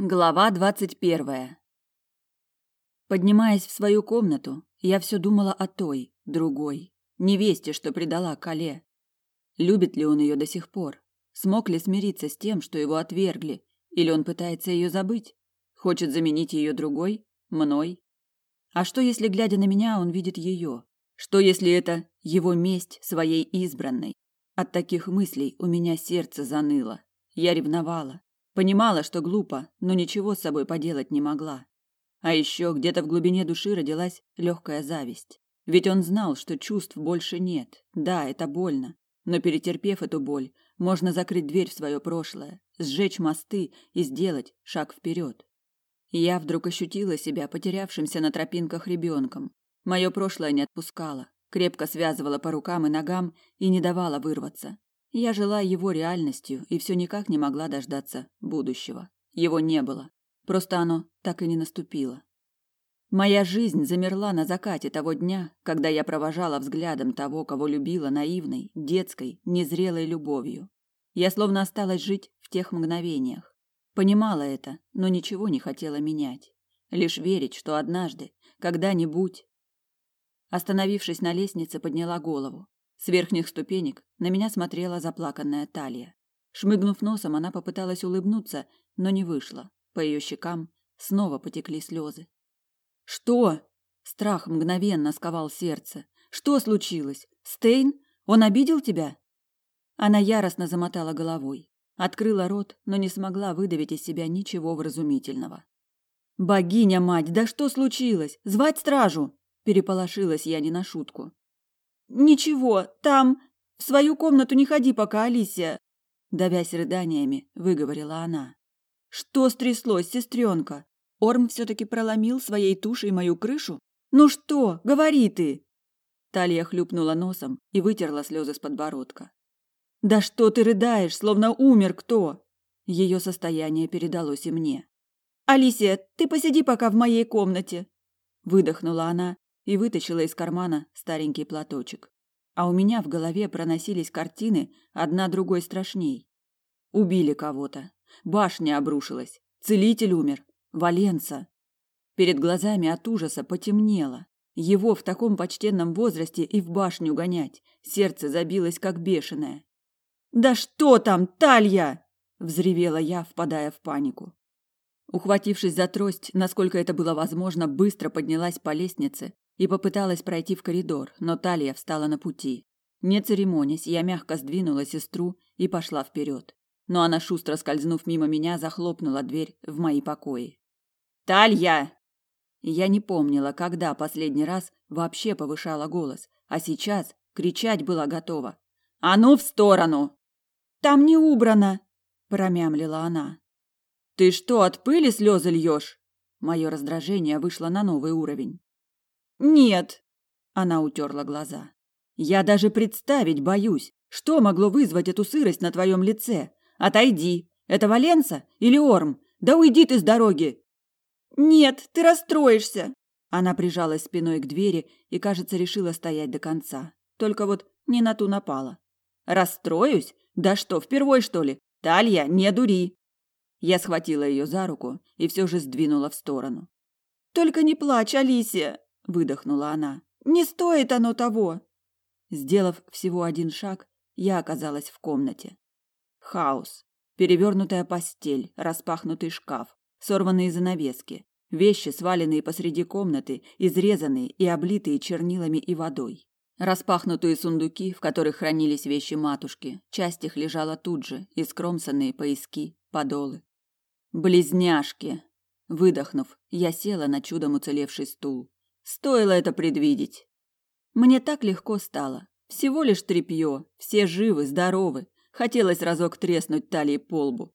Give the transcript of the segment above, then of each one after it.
Глава двадцать первая. Поднимаясь в свою комнату, я все думала о той, другой, невесте, что предала Кале. Любит ли он ее до сих пор? Смог ли смириться с тем, что его отвергли? Или он пытается ее забыть? Хочет заменить ее другой? Мной? А что, если, глядя на меня, он видит ее? Что, если это его месть своей избранной? От таких мыслей у меня сердце заныло. Я ревновала. Понимала, что глупо, но ничего с собой поделать не могла. А еще где-то в глубине души родилась легкая зависть. Ведь он знал, что чувств больше нет. Да, это больно. Но перетерпев эту боль, можно закрыть дверь в свое прошлое, сжечь мосты и сделать шаг вперед. Я вдруг ощутила себя потерявшимся на тропинках ребенком. Мое прошлое не отпускало, крепко связывало по рукам и ногам и не давало вырваться. Я жила его реальностью и все никак не могла дождаться будущего. Его не было. Просто оно так и не наступило. Моя жизнь замерла на закате того дня, когда я провожала взглядом того, кого любила наивной, детской, незрелой любовью. Я словно осталась жить в тех мгновениях. Понимала это, но ничего не хотела менять. Лишь верить, что однажды, когда-нибудь... Остановившись на лестнице, подняла голову. С верхних ступенек на меня смотрела заплаканная Талия. Шмыгнув носом, она попыталась улыбнуться, но не вышло. По ее щекам снова потекли слезы. «Что?» Страх мгновенно сковал сердце. «Что случилось? Стейн? Он обидел тебя?» Она яростно замотала головой. Открыла рот, но не смогла выдавить из себя ничего вразумительного. «Богиня мать, да что случилось? Звать стражу!» Переполошилась я не на шутку. «Ничего, там... В свою комнату не ходи пока, Алисия!» Давясь рыданиями, выговорила она. «Что стряслось, сестренка? Орм все-таки проломил своей тушей мою крышу? Ну что, говори ты!» Талия хлюпнула носом и вытерла слезы с подбородка. «Да что ты рыдаешь, словно умер кто?» Ее состояние передалось и мне. «Алисия, ты посиди пока в моей комнате!» Выдохнула она и вытащила из кармана старенький платочек. А у меня в голове проносились картины, одна другой страшней. Убили кого-то. Башня обрушилась. Целитель умер. Валенца. Перед глазами от ужаса потемнело. Его в таком почтенном возрасте и в башню гонять. Сердце забилось как бешеное. «Да что там, Талья!» – взревела я, впадая в панику. Ухватившись за трость, насколько это было возможно, быстро поднялась по лестнице и попыталась пройти в коридор, но Талия встала на пути. Не церемонясь, я мягко сдвинула сестру и пошла вперед. Но она, шустро скользнув мимо меня, захлопнула дверь в мои покои. «Талья!» Я не помнила, когда последний раз вообще повышала голос, а сейчас кричать была готова. «А ну в сторону!» «Там не убрано!» – промямлила она. «Ты что, от пыли слезы льешь?» Мое раздражение вышло на новый уровень. Нет. Она утерла глаза. Я даже представить боюсь, что могло вызвать эту сырость на твоем лице. Отойди. Это Валенса или Орм? Да уйди ты с дороги. Нет, ты расстроишься. Она прижалась спиной к двери и, кажется, решила стоять до конца. Только вот не на ту напала. Расстроюсь? Да что, впервой что ли? Талья, не дури. Я схватила ее за руку и все же сдвинула в сторону. Только не плачь, Алисия выдохнула она. Не стоит оно того. Сделав всего один шаг, я оказалась в комнате. Хаос. Перевернутая постель, распахнутый шкаф, сорванные занавески, вещи, сваленные посреди комнаты, изрезанные и облитые чернилами и водой. Распахнутые сундуки, в которых хранились вещи матушки, часть их лежала тут же, и скромсанные пояски, подолы. Близняшки. Выдохнув, я села на чудом уцелевший стул. Стоило это предвидеть. Мне так легко стало. Всего лишь тряпье, все живы, здоровы. Хотелось разок треснуть талией по лбу.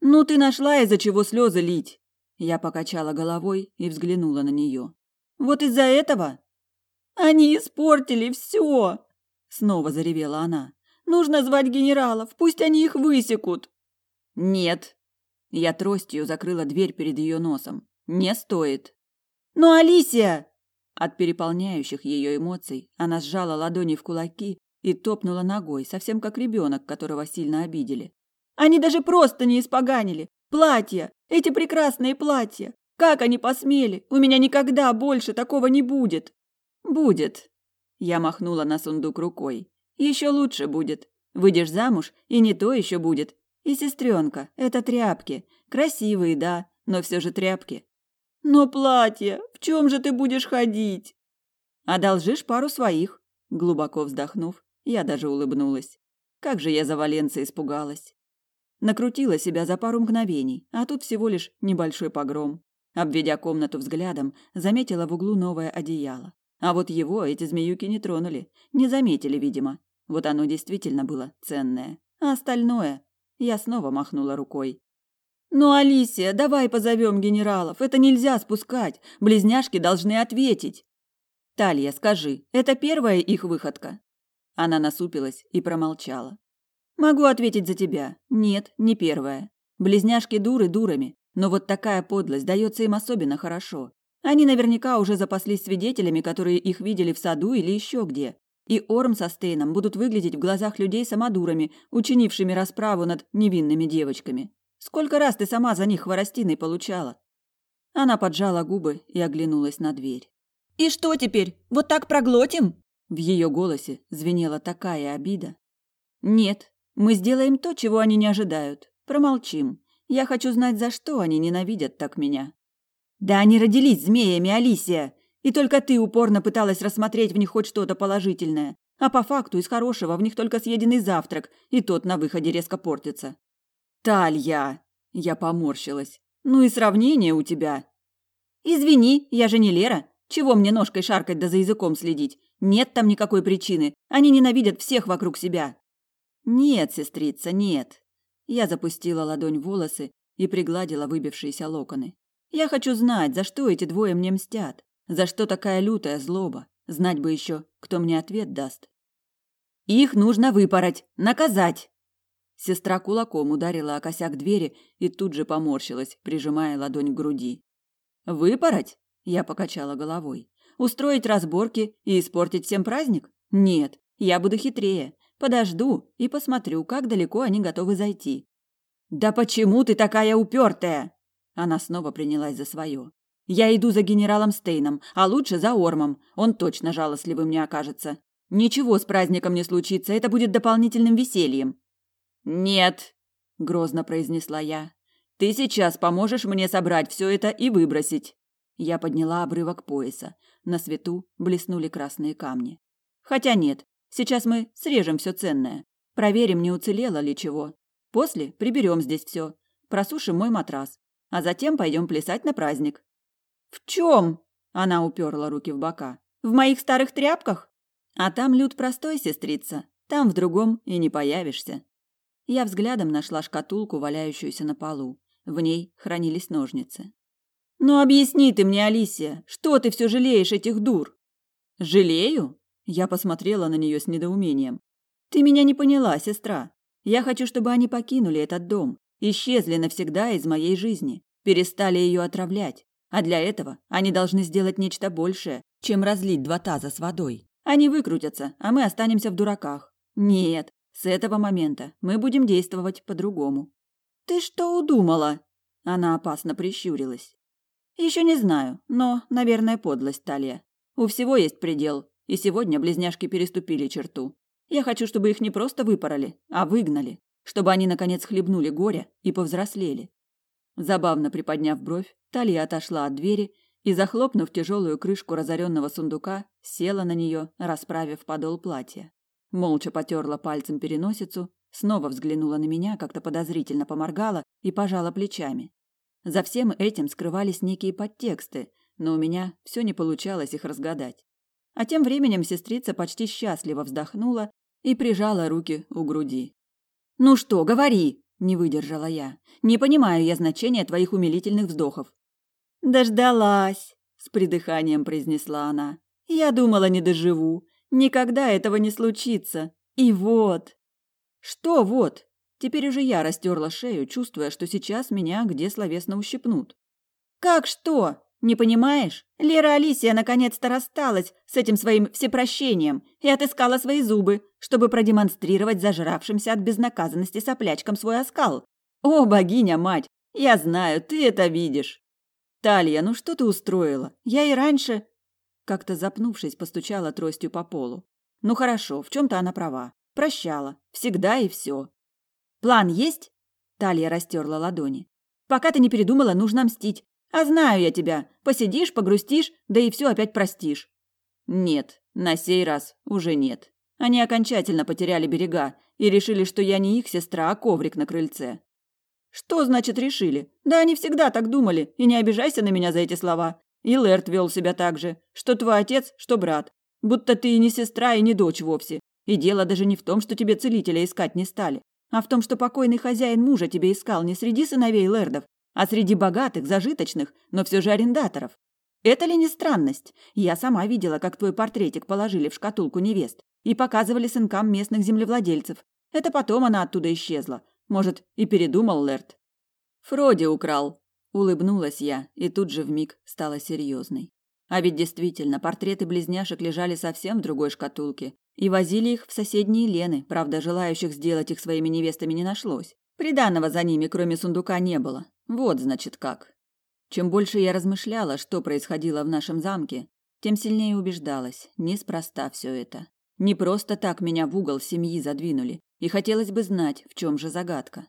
«Ну ты нашла, из-за чего слезы лить!» Я покачала головой и взглянула на нее. «Вот из-за этого?» «Они испортили все!» Снова заревела она. «Нужно звать генералов, пусть они их высекут!» «Нет!» Я тростью закрыла дверь перед ее носом. «Не стоит!» «Но Алисия!» От переполняющих ее эмоций она сжала ладони в кулаки и топнула ногой, совсем как ребенок, которого сильно обидели. Они даже просто не испоганили. Платья! Эти прекрасные платья! Как они посмели? У меня никогда больше такого не будет!» «Будет!» Я махнула на сундук рукой. «Еще лучше будет. Выйдешь замуж, и не то еще будет. И сестренка, это тряпки. Красивые, да, но все же тряпки. Но платье, в чем же ты будешь ходить? Одолжишь пару своих. Глубоко вздохнув, я даже улыбнулась. Как же я за Валенца испугалась. Накрутила себя за пару мгновений, а тут всего лишь небольшой погром. Обведя комнату взглядом, заметила в углу новое одеяло. А вот его эти змеюки не тронули, не заметили, видимо. Вот оно действительно было ценное. А остальное я снова махнула рукой. «Ну, Алисия, давай позовем генералов. Это нельзя спускать. Близняшки должны ответить». «Талья, скажи, это первая их выходка?» Она насупилась и промолчала. «Могу ответить за тебя. Нет, не первая. Близняшки дуры дурами, но вот такая подлость дается им особенно хорошо. Они наверняка уже запаслись свидетелями, которые их видели в саду или еще где. И Орм со Стейном будут выглядеть в глазах людей самодурами, учинившими расправу над невинными девочками. Сколько раз ты сама за них хворостиной получала?» Она поджала губы и оглянулась на дверь. «И что теперь? Вот так проглотим?» В ее голосе звенела такая обида. «Нет, мы сделаем то, чего они не ожидают. Промолчим. Я хочу знать, за что они ненавидят так меня». «Да они родились змеями, Алисия! И только ты упорно пыталась рассмотреть в них хоть что-то положительное. А по факту из хорошего в них только съеденный завтрак, и тот на выходе резко портится. Талья, я поморщилась. Ну и сравнение у тебя. Извини, я же не Лера. Чего мне ножкой шаркать да за языком следить? Нет там никакой причины. Они ненавидят всех вокруг себя. Нет, сестрица, нет. Я запустила ладонь в волосы и пригладила выбившиеся локоны. Я хочу знать, за что эти двое мне мстят. За что такая лютая злоба? Знать бы еще, кто мне ответ даст. Их нужно выпороть, наказать. Сестра кулаком ударила о косяк двери и тут же поморщилась, прижимая ладонь к груди. Выпороть? Я покачала головой. Устроить разборки и испортить всем праздник? Нет, я буду хитрее. Подожду и посмотрю, как далеко они готовы зайти. Да почему ты такая упертая? Она снова принялась за свое. Я иду за генералом Стейном, а лучше за Ормом. Он точно жалостливым не окажется. Ничего с праздником не случится, это будет дополнительным весельем. Нет, грозно произнесла я. Ты сейчас поможешь мне собрать все это и выбросить. Я подняла обрывок пояса. На свету блеснули красные камни. Хотя нет, сейчас мы срежем все ценное. Проверим, не уцелело ли чего. После приберем здесь все. Просушим мой матрас. А затем пойдем плясать на праздник. «В чем?» – она уперла руки в бока. «В моих старых тряпках?» «А там люд простой, сестрица. Там в другом и не появишься». Я взглядом нашла шкатулку, валяющуюся на полу. В ней хранились ножницы. «Ну объясни ты мне, Алисия, что ты все жалеешь этих дур?» «Жалею?» Я посмотрела на нее с недоумением. «Ты меня не поняла, сестра. Я хочу, чтобы они покинули этот дом, исчезли навсегда из моей жизни, перестали ее отравлять, а для этого они должны сделать нечто большее, чем разлить два таза с водой. Они выкрутятся, а мы останемся в дураках. Нет, с этого момента мы будем действовать по-другому. Ты что удумала? Она опасно прищурилась. Еще не знаю, но, наверное, подлость, Талия. У всего есть предел, и сегодня близняшки переступили черту. Я хочу, чтобы их не просто выпороли, а выгнали, чтобы они наконец хлебнули горя и повзрослели. Забавно приподняв бровь, Талия отошла от двери и, захлопнув тяжелую крышку разоренного сундука, села на нее, расправив подол платья. Молча потерла пальцем переносицу, снова взглянула на меня, как-то подозрительно поморгала и пожала плечами. За всем этим скрывались некие подтексты, но у меня все не получалось их разгадать. А тем временем сестрица почти счастливо вздохнула и прижала руки у груди. «Ну что, говори!» Не выдержала я. Не понимаю я значения твоих умилительных вздохов. Дождалась, с придыханием произнесла она. Я думала, не доживу. Никогда этого не случится. И вот. Что вот? Теперь уже я растерла шею, чувствуя, что сейчас меня где словесно ущипнут. Как что? Не понимаешь? Лера Алисия наконец-то рассталась с этим своим всепрощением и отыскала свои зубы, чтобы продемонстрировать зажравшимся от безнаказанности соплячкам свой оскал. О, богиня-мать! Я знаю, ты это видишь. Талья, ну что ты устроила? Я и раньше... Как-то запнувшись, постучала тростью по полу. Ну хорошо, в чем-то она права. Прощала. Всегда и все. План есть? Талья растерла ладони. Пока ты не передумала, нужно мстить. А знаю я тебя. Посидишь, погрустишь, да и все опять простишь. Нет, на сей раз уже нет. Они окончательно потеряли берега и решили, что я не их сестра, а коврик на крыльце. Что значит решили? Да они всегда так думали, и не обижайся на меня за эти слова. И Лэрт вел себя так же, что твой отец, что брат. Будто ты и не сестра, и не дочь вовсе. И дело даже не в том, что тебе целителя искать не стали, а в том, что покойный хозяин мужа тебе искал не среди сыновей Лэрдов, а среди богатых, зажиточных, но все же арендаторов. Это ли не странность? Я сама видела, как твой портретик положили в шкатулку невест и показывали сынкам местных землевладельцев. Это потом она оттуда исчезла. Может, и передумал Лэрд. Фроди украл. Улыбнулась я, и тут же вмиг стала серьезной. А ведь действительно, портреты близняшек лежали совсем в другой шкатулке, и возили их в соседние Лены, правда, желающих сделать их своими невестами не нашлось. Приданного за ними, кроме сундука, не было. Вот, значит, как. Чем больше я размышляла, что происходило в нашем замке, тем сильнее убеждалась, неспроста все это. Не просто так меня в угол семьи задвинули, и хотелось бы знать, в чем же загадка.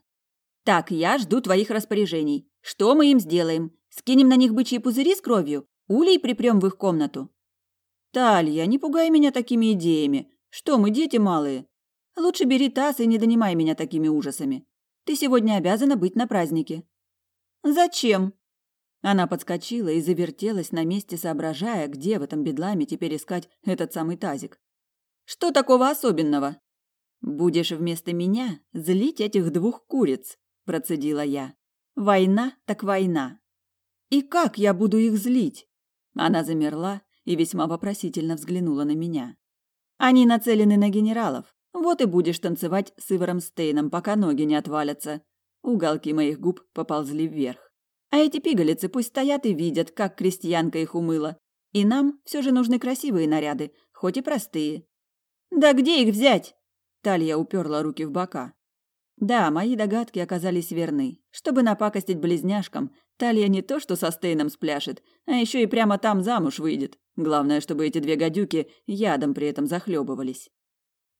Так, я жду твоих распоряжений. Что мы им сделаем? Скинем на них бычьи пузыри с кровью? Улей припрем в их комнату? Талья, не пугай меня такими идеями. Что мы, дети малые? Лучше бери таз и не донимай меня такими ужасами. Ты сегодня обязана быть на празднике. Зачем? Она подскочила и завертелась на месте, соображая, где в этом бедламе теперь искать этот самый тазик. Что такого особенного? Будешь вместо меня злить этих двух куриц, процедила я. Война так война. И как я буду их злить? Она замерла и весьма вопросительно взглянула на меня. Они нацелены на генералов. Вот и будешь танцевать с Ивором Стейном, пока ноги не отвалятся. Уголки моих губ поползли вверх. А эти пигалицы пусть стоят и видят, как крестьянка их умыла. И нам все же нужны красивые наряды, хоть и простые. Да где их взять? Талья уперла руки в бока. Да, мои догадки оказались верны. Чтобы напакостить близняшкам, Талья не то что со Стейном спляшет, а еще и прямо там замуж выйдет. Главное, чтобы эти две гадюки ядом при этом захлебывались.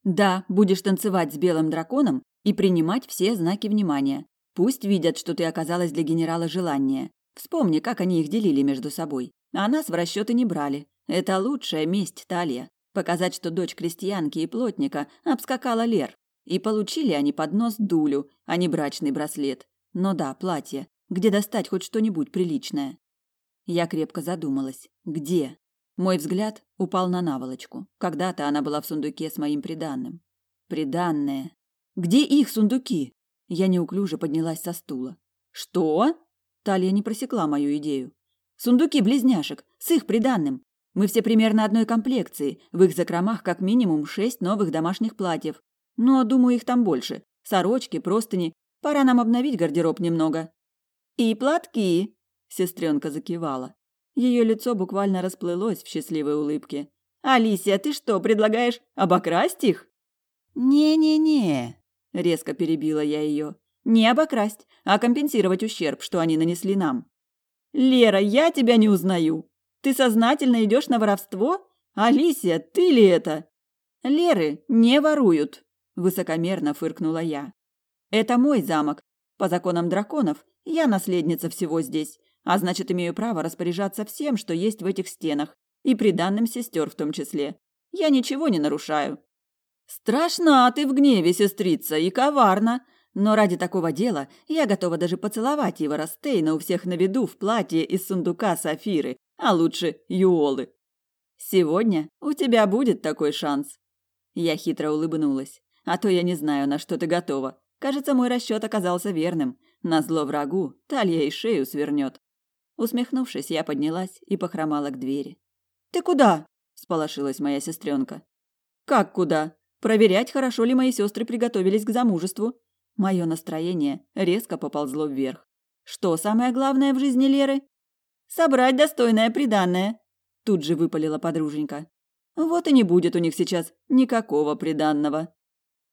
Да, будешь танцевать с белым драконом и принимать все знаки внимания. Пусть видят, что ты оказалась для генерала желания. Вспомни, как они их делили между собой. А нас в расчеты не брали. Это лучшая месть, Талия. Показать, что дочь крестьянки и плотника обскакала Лер. И получили они под нос дулю, а не брачный браслет. Но да, платье. Где достать хоть что-нибудь приличное? Я крепко задумалась. Где? Мой взгляд упал на наволочку. Когда-то она была в сундуке с моим приданным. Приданное. Где их сундуки? Я неуклюже поднялась со стула. Что? Талия не просекла мою идею. Сундуки близняшек с их приданным. Мы все примерно одной комплекции. В их закромах как минимум шесть новых домашних платьев. Но, думаю, их там больше. Сорочки, простыни. Пора нам обновить гардероб немного. И платки. Сестренка закивала. Ее лицо буквально расплылось в счастливой улыбке. «Алисия, ты что, предлагаешь обокрасть их?» «Не-не-не», – резко перебила я ее. «Не обокрасть, а компенсировать ущерб, что они нанесли нам». «Лера, я тебя не узнаю. Ты сознательно идешь на воровство? Алисия, ты ли это?» «Леры не воруют», – высокомерно фыркнула я. «Это мой замок. По законам драконов я наследница всего здесь а значит, имею право распоряжаться всем, что есть в этих стенах, и приданным сестер в том числе. Я ничего не нарушаю. Страшна ты в гневе, сестрица, и коварна. Но ради такого дела я готова даже поцеловать его Растейна у всех на виду в платье из сундука Сафиры, а лучше Юолы. Сегодня у тебя будет такой шанс. Я хитро улыбнулась. А то я не знаю, на что ты готова. Кажется, мой расчет оказался верным. На зло врагу Талья и шею свернет. Усмехнувшись, я поднялась и похромала к двери. «Ты куда?» – сполошилась моя сестренка. «Как куда? Проверять, хорошо ли мои сестры приготовились к замужеству?» Мое настроение резко поползло вверх. «Что самое главное в жизни Леры?» «Собрать достойное приданное», – тут же выпалила подруженька. «Вот и не будет у них сейчас никакого приданного».